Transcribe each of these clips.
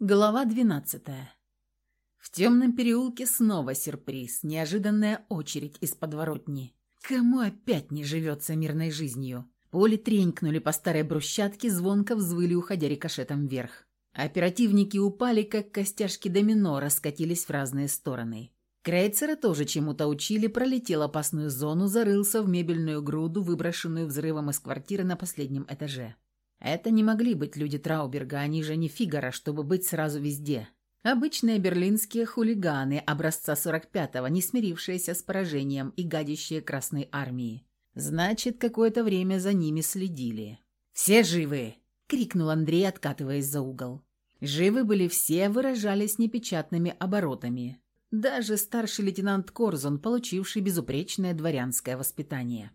Глава двенадцатая. В темном переулке снова сюрприз, неожиданная очередь из подворотни. Кому опять не живется мирной жизнью? Поле тренькнули по старой брусчатке, звонко взвыли, уходя рикошетом вверх. Оперативники упали, как костяшки домино, раскатились в разные стороны. Крейцера тоже чему-то учили, пролетел опасную зону, зарылся в мебельную груду, выброшенную взрывом из квартиры на последнем этаже. Это не могли быть люди Трауберга, они же не Фигара, чтобы быть сразу везде. Обычные берлинские хулиганы образца 45-го, не смирившиеся с поражением и гадящие Красной Армии. Значит, какое-то время за ними следили. «Все живы!» — крикнул Андрей, откатываясь за угол. Живы были все, выражались непечатными оборотами. Даже старший лейтенант Корзун, получивший безупречное дворянское воспитание.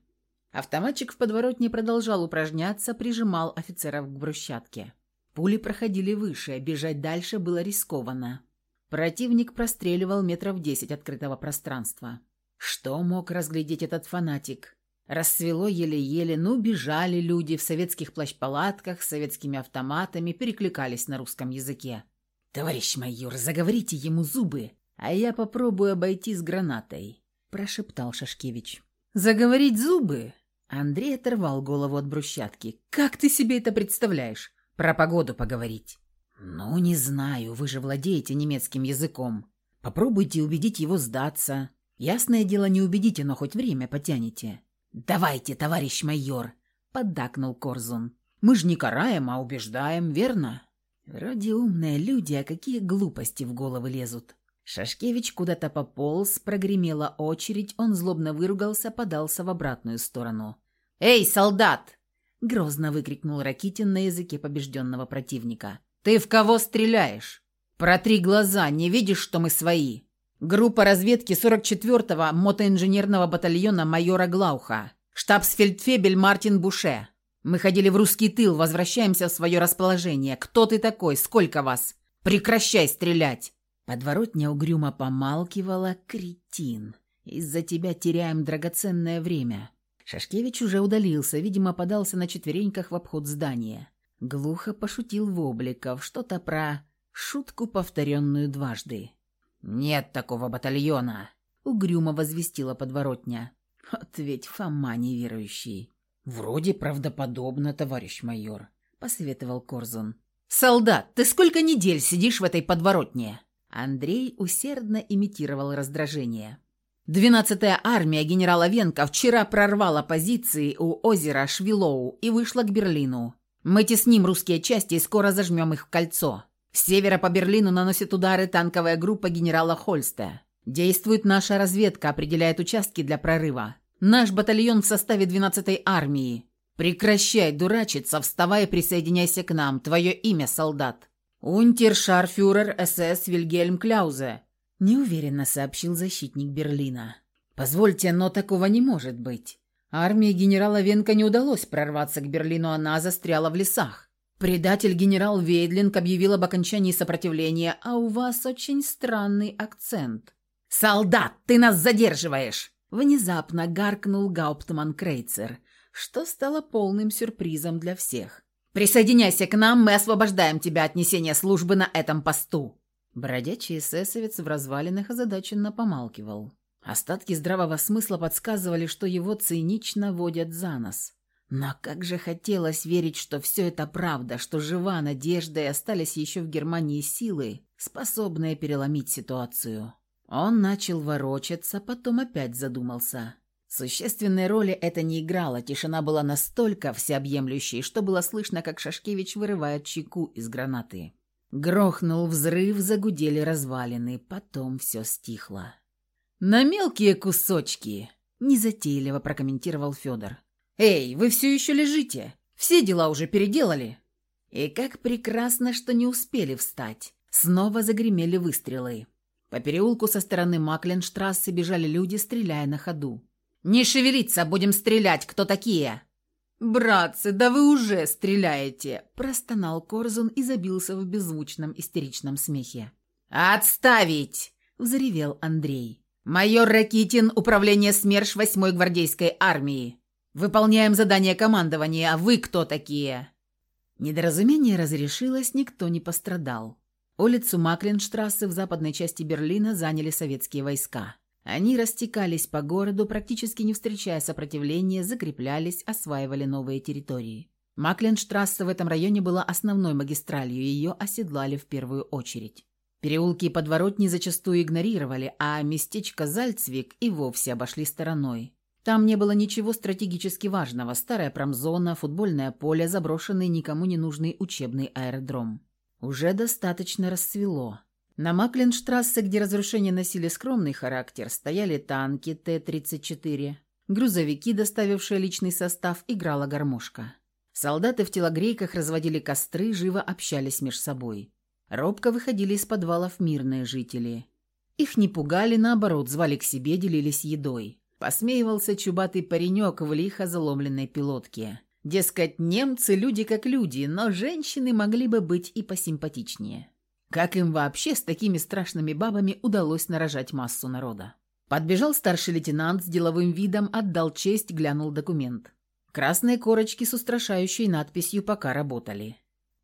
Автоматчик в подворотне продолжал упражняться, прижимал офицеров к брусчатке. Пули проходили выше, бежать дальше было рискованно. Противник простреливал метров десять открытого пространства. Что мог разглядеть этот фанатик? Рассвело еле-еле, ну, бежали люди в советских плащ-палатках с советскими автоматами, перекликались на русском языке. «Товарищ майор, заговорите ему зубы, а я попробую обойти с гранатой», – прошептал Шашкевич. «Заговорить зубы? Андрей оторвал голову от брусчатки. «Как ты себе это представляешь? Про погоду поговорить?» «Ну, не знаю, вы же владеете немецким языком. Попробуйте убедить его сдаться. Ясное дело, не убедите, но хоть время потянете». «Давайте, товарищ майор», — поддакнул Корзун. «Мы же не караем, а убеждаем, верно?» Вроде умные люди, а какие глупости в головы лезут. Шашкевич куда-то пополз, прогремела очередь, он злобно выругался, подался в обратную сторону. «Эй, солдат!» — грозно выкрикнул Ракитин на языке побежденного противника. «Ты в кого стреляешь? Протри глаза, не видишь, что мы свои?» Группа разведки 44-го мотоинженерного батальона майора Глауха. Штабсфельдфебель Мартин Буше. Мы ходили в русский тыл, возвращаемся в свое расположение. Кто ты такой? Сколько вас? Прекращай стрелять!» Подворотня угрюмо помалкивала. «Кретин! Из-за тебя теряем драгоценное время». Шашкевич уже удалился, видимо, подался на четвереньках в обход здания. Глухо пошутил Вобликов, что-то про шутку, повторенную дважды. «Нет такого батальона», — угрюмо возвестила подворотня. «Вот ведь Фома неверующий». «Вроде правдоподобно, товарищ майор», — посоветовал Корзун. «Солдат, ты сколько недель сидишь в этой подворотне?» Андрей усердно имитировал раздражение. «Двенадцатая армия генерала Венка вчера прорвала позиции у озера Швилоу и вышла к Берлину. Мы тесним русские части и скоро зажмем их в кольцо. С севера по Берлину наносит удары танковая группа генерала Хольста. Действует наша разведка, определяет участки для прорыва. Наш батальон в составе 12-й армии. Прекращай дурачиться, вставай и присоединяйся к нам. Твое имя, солдат. «Унтершарфюрер СС Вильгельм Кляузе», – неуверенно сообщил защитник Берлина. «Позвольте, но такого не может быть. Армии генерала Венка не удалось прорваться к Берлину, она застряла в лесах. Предатель генерал Вейдлинг объявил об окончании сопротивления, а у вас очень странный акцент». «Солдат, ты нас задерживаешь!» Внезапно гаркнул Гауптман Крейцер, что стало полным сюрпризом для всех. Присоединяйся к нам, мы освобождаем тебя от несения службы на этом посту». Бродячий эсэсовец в развалинах озадаченно помалкивал. Остатки здравого смысла подсказывали, что его цинично водят за нос. Но как же хотелось верить, что все это правда, что жива надежда и остались еще в Германии силы, способные переломить ситуацию. Он начал ворочаться, потом опять задумался. Существенной роли это не играло, тишина была настолько всеобъемлющей, что было слышно, как Шашкевич вырывает чеку из гранаты. Грохнул взрыв, загудели развалины, потом все стихло. «На мелкие кусочки!» – незатейливо прокомментировал Федор. «Эй, вы все еще лежите? Все дела уже переделали?» И как прекрасно, что не успели встать. Снова загремели выстрелы. По переулку со стороны Макленштрассы бежали люди, стреляя на ходу. «Не шевелиться, будем стрелять! Кто такие?» «Братцы, да вы уже стреляете!» – простонал Корзун и забился в беззвучном истеричном смехе. «Отставить!» – взревел Андрей. «Майор Ракитин, управление СМЕРШ 8-й гвардейской армии. Выполняем задание командования, а вы кто такие?» Недоразумение разрешилось, никто не пострадал. Улицу Макленштрассе в западной части Берлина заняли советские войска. Они растекались по городу, практически не встречая сопротивления, закреплялись, осваивали новые территории. Макленштрассе в этом районе была основной магистралью, ее оседлали в первую очередь. Переулки и подворотни зачастую игнорировали, а местечко Зальцвик и вовсе обошли стороной. Там не было ничего стратегически важного – старая промзона, футбольное поле, заброшенный никому не нужный учебный аэродром. Уже достаточно рассвело. На Макленштрассе, где разрушения носили скромный характер, стояли танки Т-34. Грузовики, доставившие личный состав, играла гармошка. Солдаты в телогрейках разводили костры, живо общались между собой. Робко выходили из подвалов мирные жители. Их не пугали, наоборот, звали к себе, делились едой. Посмеивался чубатый паренек в лихо заломленной пилотке. Дескать, немцы люди как люди, но женщины могли бы быть и посимпатичнее. Как им вообще с такими страшными бабами удалось нарожать массу народа? Подбежал старший лейтенант с деловым видом, отдал честь, глянул документ. Красные корочки с устрашающей надписью пока работали.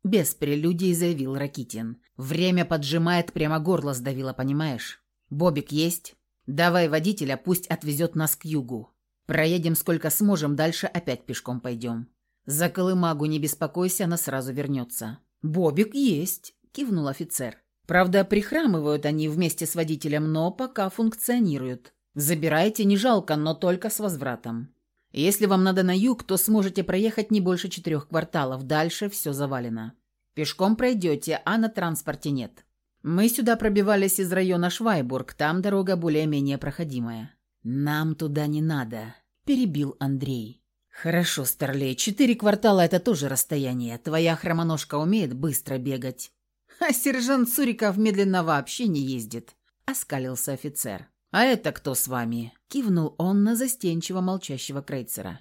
Без прелюдий заявил Ракитин. «Время поджимает, прямо горло сдавило, понимаешь? Бобик есть? Давай водителя, пусть отвезет нас к югу. Проедем сколько сможем, дальше опять пешком пойдем. За Колымагу не беспокойся, она сразу вернется». «Бобик есть!» – кивнул офицер. «Правда, прихрамывают они вместе с водителем, но пока функционируют. Забирайте, не жалко, но только с возвратом. Если вам надо на юг, то сможете проехать не больше четырех кварталов, дальше все завалено. Пешком пройдете, а на транспорте нет. Мы сюда пробивались из района Швайбург, там дорога более-менее проходимая». «Нам туда не надо», – перебил Андрей. «Хорошо, Старлей, четыре квартала – это тоже расстояние. Твоя хромоножка умеет быстро бегать. «А сержант Суриков медленно вообще не ездит», — оскалился офицер. «А это кто с вами?» — кивнул он на застенчиво молчащего Крейцера.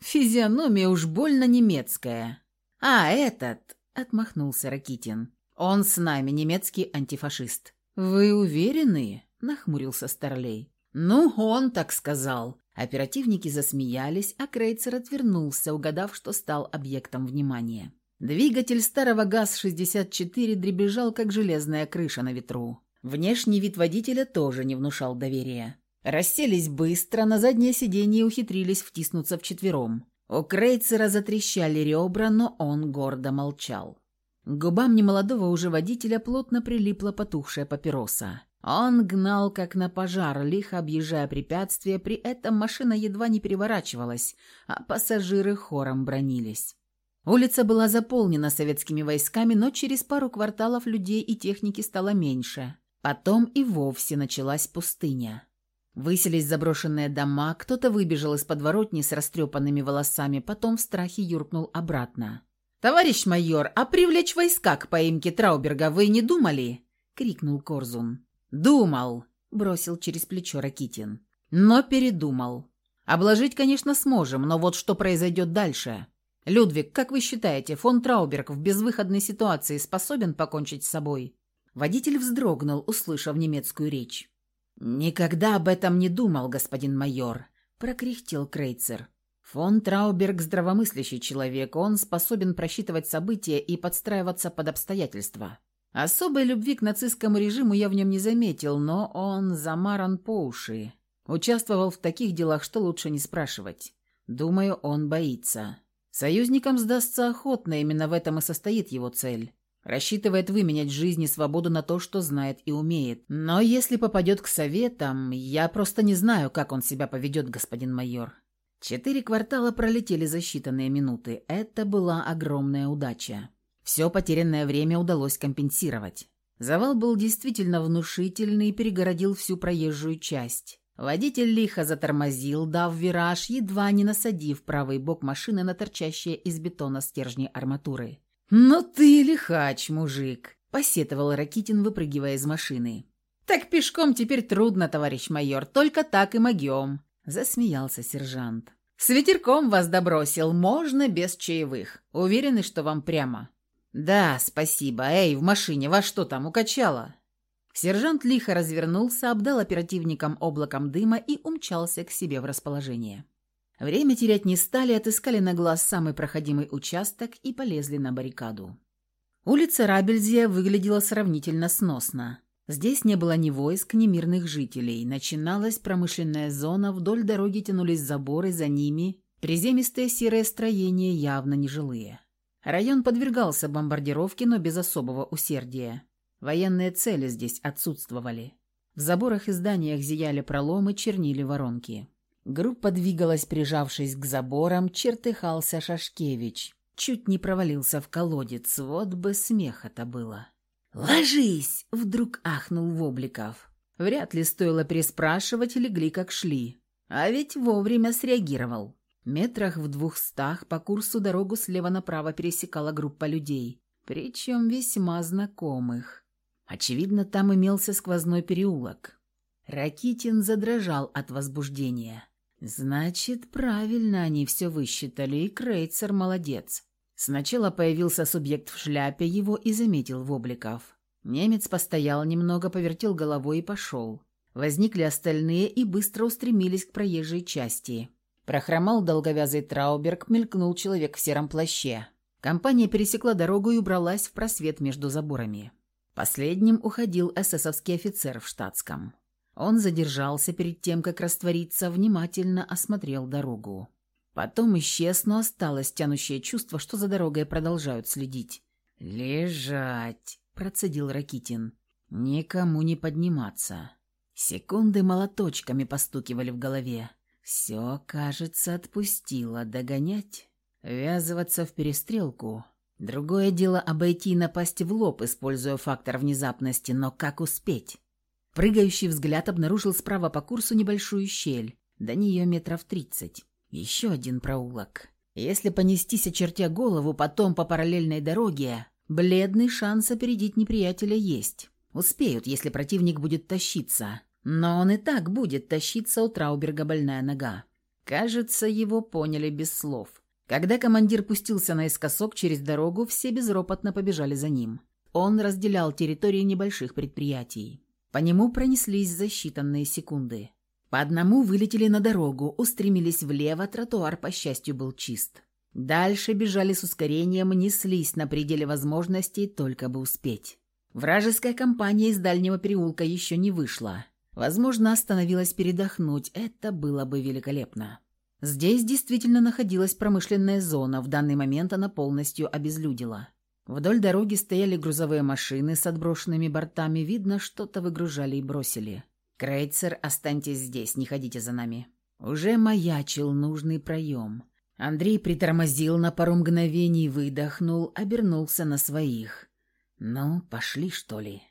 «Физиономия уж больно немецкая». «А, этот!» — отмахнулся Ракитин. «Он с нами, немецкий антифашист». «Вы уверены?» — нахмурился Старлей. «Ну, он так сказал». Оперативники засмеялись, а Крейцер отвернулся, угадав, что стал объектом внимания. Двигатель старого ГАЗ-64 дребезжал, как железная крыша на ветру. Внешний вид водителя тоже не внушал доверия. Расселись быстро, на заднее сиденье ухитрились втиснуться вчетвером. У Крейцера затрещали ребра, но он гордо молчал. К губам немолодого уже водителя плотно прилипла потухшая папироса. Он гнал, как на пожар, лихо объезжая препятствия, при этом машина едва не переворачивалась, а пассажиры хором бронились. Улица была заполнена советскими войсками, но через пару кварталов людей и техники стало меньше. Потом и вовсе началась пустыня. Выселись заброшенные дома, кто-то выбежал из подворотни с растрепанными волосами, потом в страхе юркнул обратно. «Товарищ майор, а привлечь войска к поимке Трауберга вы не думали?» — крикнул Корзун. «Думал», — бросил через плечо Ракитин. «Но передумал. Обложить, конечно, сможем, но вот что произойдет дальше?» «Людвиг, как вы считаете, фон Трауберг в безвыходной ситуации способен покончить с собой?» Водитель вздрогнул, услышав немецкую речь. «Никогда об этом не думал, господин майор», — прокряхтел Крейцер. «Фон Трауберг — здравомыслящий человек, он способен просчитывать события и подстраиваться под обстоятельства. Особой любви к нацистскому режиму я в нем не заметил, но он замаран по уши. Участвовал в таких делах, что лучше не спрашивать. Думаю, он боится. Союзникам сдастся охотно, именно в этом и состоит его цель. Рассчитывает выменять жизнь и свободу на то, что знает и умеет. Но если попадет к советам, я просто не знаю, как он себя поведет, господин майор. Четыре квартала пролетели за считанные минуты. Это была огромная удача. Все потерянное время удалось компенсировать. Завал был действительно внушительный и перегородил всю проезжую часть. Водитель лихо затормозил, дав вираж, едва не насадив правый бок машины на торчащие из бетона стержни арматуры. «Ну ты лихач, мужик!» – посетовал Ракитин, выпрыгивая из машины. «Так пешком теперь трудно, товарищ майор, только так и могем», – засмеялся сержант. «С ветерком вас добросил, можно без чаевых. Уверены, что вам прямо?» «Да, спасибо. Эй, в машине вас что там, укачало?» Сержант лихо развернулся, обдал оперативникам облаком дыма и умчался к себе в расположение. Время терять не стали, отыскали на глаз самый проходимый участок и полезли на баррикаду. Улица Рабельзия выглядела сравнительно сносно. Здесь не было ни войск, ни мирных жителей. Начиналась промышленная зона, вдоль дороги тянулись заборы, за ними приземистые серые строения, явно нежилые. Район подвергался бомбардировке, но без особого усердия. Военные цели здесь отсутствовали. В заборах и зданиях зияли проломы, чернили воронки. Группа двигалась, прижавшись к заборам, чертыхался Шашкевич. Чуть не провалился в колодец, вот бы смеха-то было. «Ложись!» — вдруг ахнул Вобликов. Вряд ли стоило переспрашивать, легли как шли. А ведь вовремя среагировал. Метрах в двухстах по курсу дорогу слева направо пересекала группа людей, причем весьма знакомых. Очевидно, там имелся сквозной переулок. Ракитин задрожал от возбуждения. Значит, правильно они все высчитали, и Крейцер молодец. Сначала появился субъект в шляпе, его и заметил Вобликов. Немец постоял немного, повертел головой и пошел. Возникли остальные и быстро устремились к проезжей части. Прохромал долговязый Трауберг, мелькнул человек в сером плаще. Компания пересекла дорогу и убралась в просвет между заборами. Последним уходил эсэсовский офицер в штатском. Он задержался перед тем, как раствориться, внимательно осмотрел дорогу. Потом исчез, но осталось тянущее чувство, что за дорогой продолжают следить. «Лежать!» – процедил Ракитин. «Никому не подниматься». Секунды молоточками постукивали в голове. Все, кажется, отпустило. Догонять? Ввязываться в перестрелку? Другое дело обойти и напасть в лоб, используя фактор внезапности, но как успеть? Прыгающий взгляд обнаружил справа по курсу небольшую щель, до нее метров тридцать. Еще один проулок. Если понестись, очертя голову, потом по параллельной дороге, бледный шанс опередить неприятеля есть. Успеют, если противник будет тащиться. Но он и так будет тащиться у Трауберга больная нога. Кажется, его поняли без слов. Когда командир пустился наискосок через дорогу, все безропотно побежали за ним. Он разделял территории небольших предприятий. По нему пронеслись за считанные секунды. По одному вылетели на дорогу, устремились влево, тротуар, по счастью, был чист. Дальше бежали с ускорением, неслись на пределе возможностей, только бы успеть. Вражеская компания из дальнего переулка еще не вышла. Возможно, остановилась передохнуть, это было бы великолепно. Здесь действительно находилась промышленная зона, в данный момент она полностью обезлюдила. Вдоль дороги стояли грузовые машины с отброшенными бортами, видно, что-то выгружали и бросили. «Крейцер, останьтесь здесь, не ходите за нами». Уже маячил нужный проем. Андрей притормозил на пару мгновений, выдохнул, обернулся на своих. «Ну, пошли, что ли?»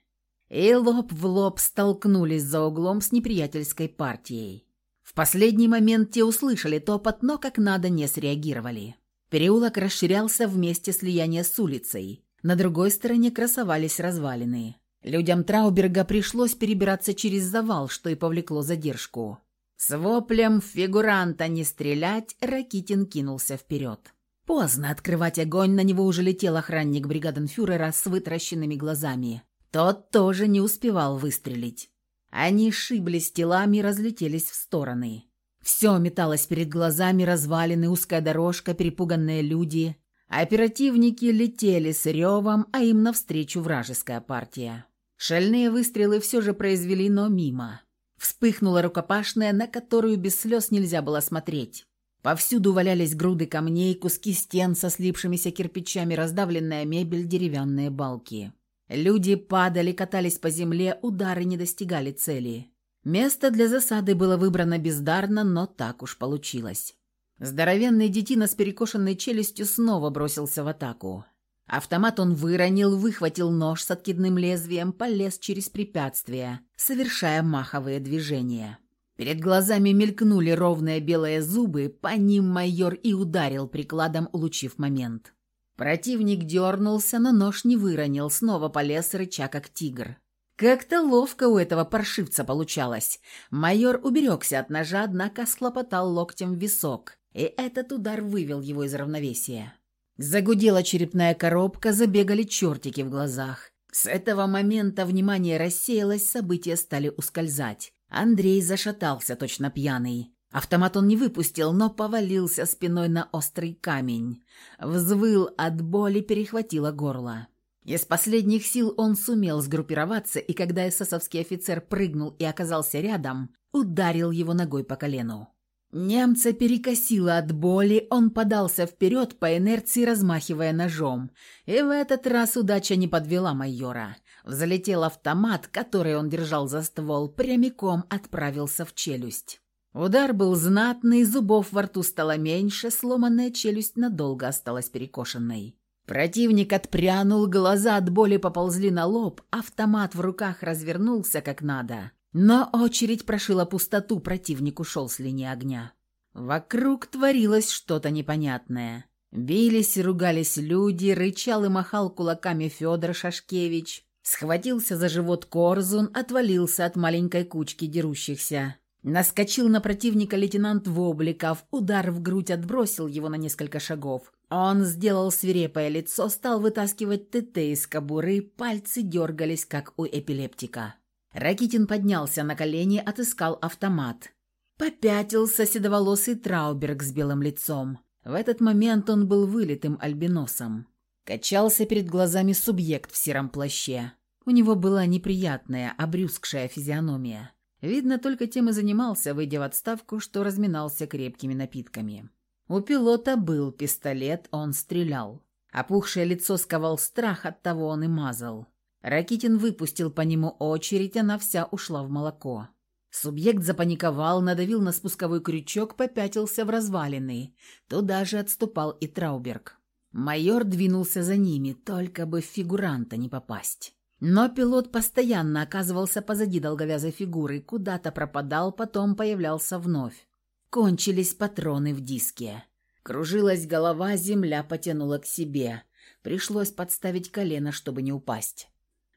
И лоб в лоб столкнулись за углом с неприятельской партией. В последний момент те услышали топот, но как надо не среагировали. Переулок расширялся вместе слияния с улицей. На другой стороне красовались развалины. Людям Трауберга пришлось перебираться через завал, что и повлекло задержку. С воплем «фигуранта не стрелять» Ракитин кинулся вперед. Поздно открывать огонь, на него уже летел охранник бригаденфюрера с вытращенными глазами. Тот тоже не успевал выстрелить. Они шиблись телами и разлетелись в стороны. Все металось перед глазами, развалины, узкая дорожка, перепуганные люди. Оперативники летели с ревом, а им навстречу вражеская партия. Шальные выстрелы все же произвели, но мимо. Вспыхнула рукопашная, на которую без слез нельзя было смотреть. Повсюду валялись груды камней, куски стен со слипшимися кирпичами, раздавленная мебель, деревянные балки. Люди падали, катались по земле, удары не достигали цели. Место для засады было выбрано бездарно, но так уж получилось. Здоровенный детина с перекошенной челюстью снова бросился в атаку. Автомат он выронил, выхватил нож с откидным лезвием, полез через препятствия, совершая маховые движения. Перед глазами мелькнули ровные белые зубы, по ним майор и ударил прикладом, улучив момент. Противник дернулся, но нож не выронил, снова полез, рыча как тигр. Как-то ловко у этого паршивца получалось. Майор уберегся от ножа, однако схлопотал локтем в висок, и этот удар вывел его из равновесия. Загудела черепная коробка, забегали чертики в глазах. С этого момента внимание рассеялось, события стали ускользать. Андрей зашатался, точно пьяный. Автомат он не выпустил, но повалился спиной на острый камень. Взвыл от боли, перехватило горло. Из последних сил он сумел сгруппироваться, и когда эсэсовский офицер прыгнул и оказался рядом, ударил его ногой по колену. Немца перекосило от боли, он подался вперед по инерции, размахивая ножом. И в этот раз удача не подвела майора. Взлетел автомат, который он держал за ствол, прямиком отправился в челюсть. Удар был знатный, зубов во рту стало меньше, сломанная челюсть надолго осталась перекошенной. Противник отпрянул, глаза от боли поползли на лоб, автомат в руках развернулся как надо. Но очередь прошила пустоту, противник ушел с линии огня. Вокруг творилось что-то непонятное. Бились и ругались люди, рычал и махал кулаками Федор Шашкевич. Схватился за живот Корзун, отвалился от маленькой кучки дерущихся. Наскочил на противника лейтенант Вобликов, удар в грудь отбросил его на несколько шагов. Он сделал свирепое лицо, стал вытаскивать ТТ из кобуры, пальцы дергались, как у эпилептика. Ракитин поднялся на колени, отыскал автомат. Попятился седоволосый Трауберг с белым лицом. В этот момент он был вылитым альбиносом. Качался перед глазами субъект в сером плаще. У него была неприятная, обрюзгшая физиономия. Видно, только тем и занимался, выйдя в отставку, что разминался крепкими напитками. У пилота был пистолет, он стрелял. Опухшее лицо сковал страх, от того он и мазал. Ракитин выпустил по нему очередь, она вся ушла в молоко. Субъект запаниковал, надавил на спусковой крючок, попятился в развалины. Туда же отступал и Трауберг. Майор двинулся за ними, только бы в фигуранта не попасть. Но пилот постоянно оказывался позади долговязой фигуры, куда-то пропадал, потом появлялся вновь. Кончились патроны в диске. Кружилась голова, земля потянула к себе. Пришлось подставить колено, чтобы не упасть.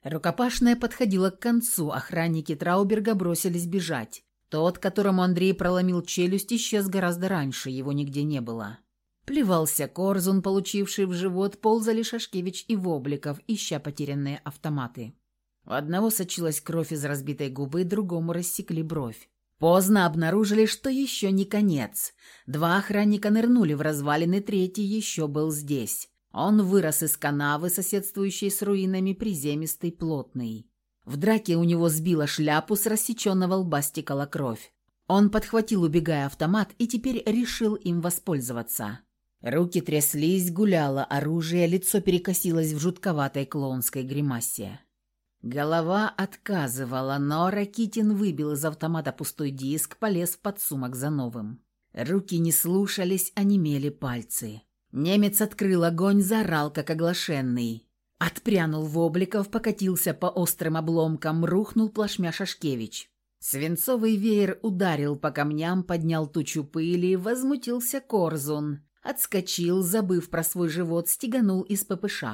Рукопашная подходила к концу, охранники Трауберга бросились бежать. Тот, которому Андрей проломил челюсть, исчез гораздо раньше, его нигде не было. Плевался Корзун, получивший в живот, ползали Шашкевич и Вобликов, ища потерянные автоматы. У одного сочилась кровь из разбитой губы, другому рассекли бровь. Поздно обнаружили, что еще не конец. Два охранника нырнули в развалины, третий еще был здесь. Он вырос из канавы, соседствующей с руинами, приземистый, плотный. В драке у него сбила шляпу, с рассеченного лба стекала кровь. Он подхватил, убегая автомат, и теперь решил им воспользоваться. Руки тряслись, гуляло оружие, лицо перекосилось в жутковатой клоунской гримасе. Голова отказывала, но Ракитин выбил из автомата пустой диск, полез в подсумок за новым. Руки не слушались, онемели пальцы. Немец открыл огонь, заорал, как оглашенный. Отпрянул в обликов, покатился по острым обломкам, рухнул плашмя Шашкевич. Свинцовый веер ударил по камням, поднял тучу пыли, возмутился Корзун. Отскочил, забыв про свой живот, стеганул из ППШ.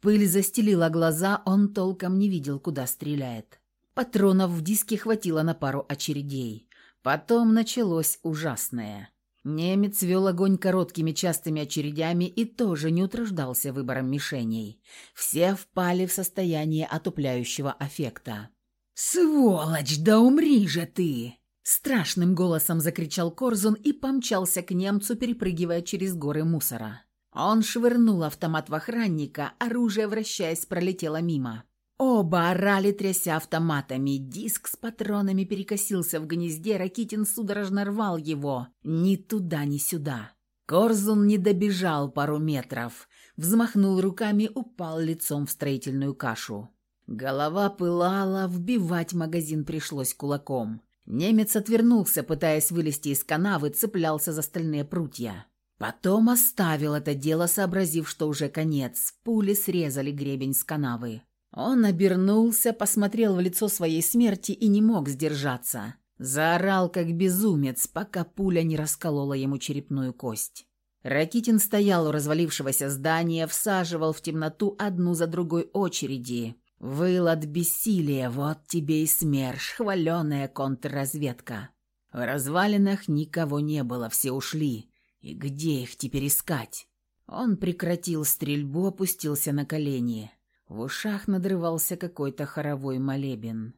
Пыль застелила глаза, он толком не видел, куда стреляет. Патронов в диске хватило на пару очередей. Потом началось ужасное. Немец вел огонь короткими частыми очередями и тоже не утруждался выбором мишеней. Все впали в состояние отупляющего аффекта. «Сволочь, да умри же ты!» Страшным голосом закричал Корзун и помчался к немцу, перепрыгивая через горы мусора. Он швырнул автомат в охранника, оружие, вращаясь, пролетело мимо. Оба орали, тряся автоматами. Диск с патронами перекосился в гнезде, Ракитин судорожно рвал его. Ни туда, ни сюда. Корзун не добежал пару метров. Взмахнул руками, упал лицом в строительную кашу. Голова пылала, вбивать магазин пришлось кулаком. Немец отвернулся, пытаясь вылезти из канавы, цеплялся за стальные прутья. Потом оставил это дело, сообразив, что уже конец. Пули срезали гребень с канавы. Он обернулся, посмотрел в лицо своей смерти и не мог сдержаться. Заорал, как безумец, пока пуля не расколола ему черепную кость. Ракитин стоял у развалившегося здания, всаживал в темноту одну за другой очереди. Выл от бессилия, вот тебе и смерш, хваленая контрразведка. В развалинах никого не было, все ушли. И где их теперь искать? Он прекратил стрельбу, опустился на колени. В ушах надрывался какой-то хоровой молебен.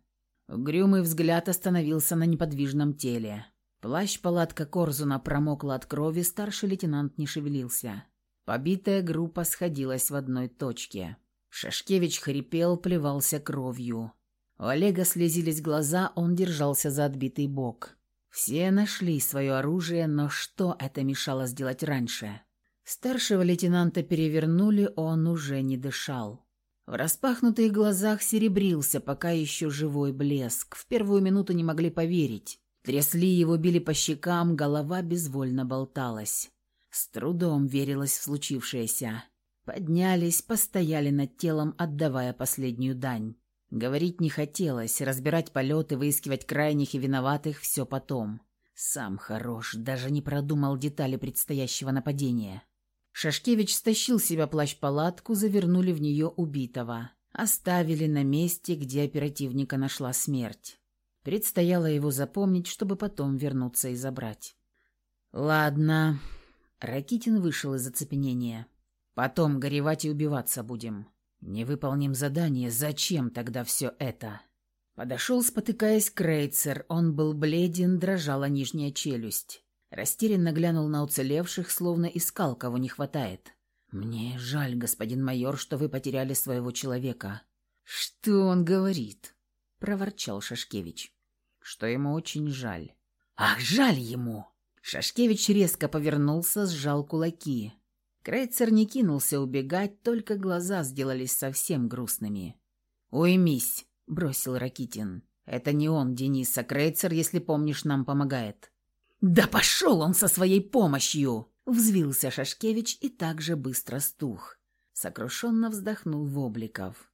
Грюмый взгляд остановился на неподвижном теле. Плащ-палатка Корзуна промокла от крови, старший лейтенант не шевелился. Побитая группа сходилась в одной точке. Шашкевич хрипел, плевался кровью. У Олега слезились глаза, он держался за отбитый бок. Все нашли свое оружие, но что это мешало сделать раньше? Старшего лейтенанта перевернули, он уже не дышал. В распахнутых глазах серебрился пока еще живой блеск. В первую минуту не могли поверить. Трясли его, били по щекам, голова безвольно болталась. С трудом верилось в случившееся. Поднялись, постояли над телом, отдавая последнюю дань. Говорить не хотелось, разбирать полеты, выискивать крайних и виноватых – все потом. Сам хорош, даже не продумал детали предстоящего нападения. Шашкевич стащил себя плащ-палатку, завернули в нее убитого. Оставили на месте, где оперативника нашла смерть. Предстояло его запомнить, чтобы потом вернуться и забрать. «Ладно». Ракитин вышел из оцепенения. «Потом горевать и убиваться будем. Не выполним задание, зачем тогда все это?» Подошел, спотыкаясь, Крейцер. Он был бледен, дрожала нижняя челюсть. Растерянно глянул на уцелевших, словно искал, кого не хватает. «Мне жаль, господин майор, что вы потеряли своего человека». «Что он говорит?» — проворчал Шашкевич. «Что ему очень жаль». «Ах, жаль ему!» Шашкевич резко повернулся, сжал кулаки. Крейцер не кинулся убегать, только глаза сделались совсем грустными. «Уймись», — бросил Ракитин. «Это не он, Денис, а Крейцер, если помнишь, нам помогает». «Да пошел он со своей помощью!» Взвился Шашкевич и также быстро стух. Сокрушенно вздохнул Вобликов.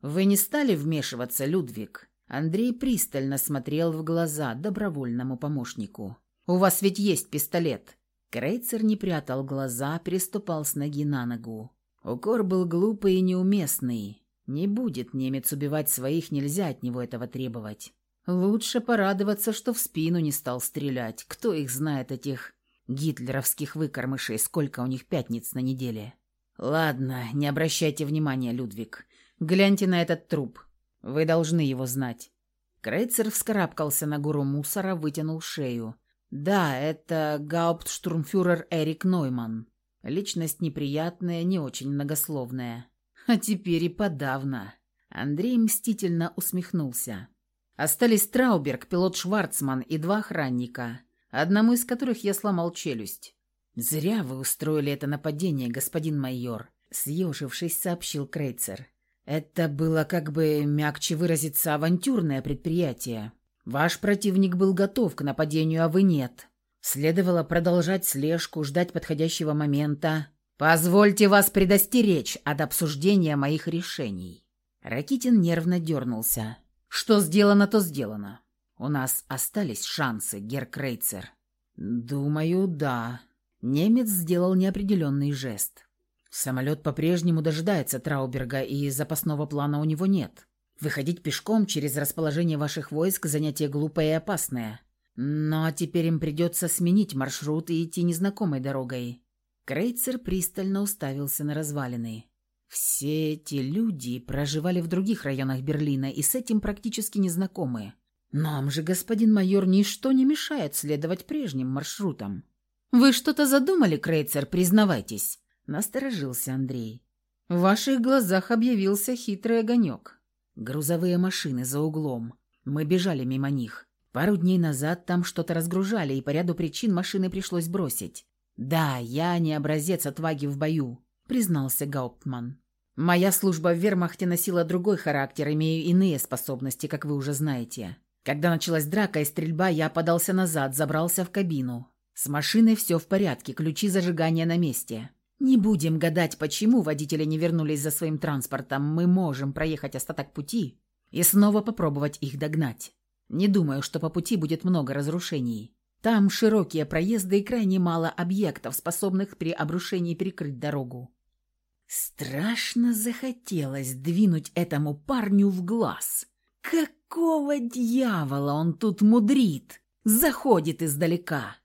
«Вы не стали вмешиваться, Людвиг?» Андрей пристально смотрел в глаза добровольному помощнику. «У вас ведь есть пистолет!» Крейцер не прятал глаза, переступал с ноги на ногу. Укор был глупый и неуместный. Не будет немец убивать своих, нельзя от него этого требовать. Лучше порадоваться, что в спину не стал стрелять. Кто их знает, этих гитлеровских выкормышей, сколько у них пятниц на неделе. Ладно, не обращайте внимания, Людвиг. Гляньте на этот труп. Вы должны его знать. Крейцер вскарабкался на гору мусора, вытянул шею. Да, это гауптштурмфюрер Эрик Нойман. Личность неприятная, не очень многословная. А теперь и подавно. Андрей мстительно усмехнулся. Остались Трауберг, пилот Шварцман и два охранника, одному из которых я сломал челюсть. «Зря вы устроили это нападение, господин майор», — съежившись, сообщил Крейцер. «Это было, как бы мягче выразиться, авантюрное предприятие. Ваш противник был готов к нападению, а вы нет. Следовало продолжать слежку, ждать подходящего момента. Позвольте вас предостеречь от обсуждения моих решений». Ракитин нервно дернулся. Что сделано, то сделано. У нас остались шансы, Гер Крейцер. Думаю, да. Немец сделал неопределенный жест. Самолет по-прежнему дожидается Трауберга, и запасного плана у него нет. Выходить пешком через расположение ваших войск – занятие глупое и опасное. Но теперь им придется сменить маршрут и идти незнакомой дорогой. Крейцер пристально уставился на развалины. Все эти люди проживали в других районах Берлина и с этим практически не знакомы. Нам же, господин майор, ничто не мешает следовать прежним маршрутам. Вы что-то задумали, Крейцер, признавайтесь, насторожился Андрей. В ваших глазах объявился хитрый огонек. Грузовые машины за углом. Мы бежали мимо них. Пару дней назад там что-то разгружали, и по ряду причин машины пришлось бросить. Да, я не образец отваги в бою признался Гауптман. «Моя служба в вермахте носила другой характер, имею иные способности, как вы уже знаете. Когда началась драка и стрельба, я подался назад, забрался в кабину. С машиной все в порядке, ключи зажигания на месте. Не будем гадать, почему водители не вернулись за своим транспортом. Мы можем проехать остаток пути и снова попробовать их догнать. Не думаю, что по пути будет много разрушений. Там широкие проезды и крайне мало объектов, способных при обрушении перекрыть дорогу. Страшно захотелось двинуть этому парню в глаз. Какого дьявола он тут мудрит? Заходит издалека.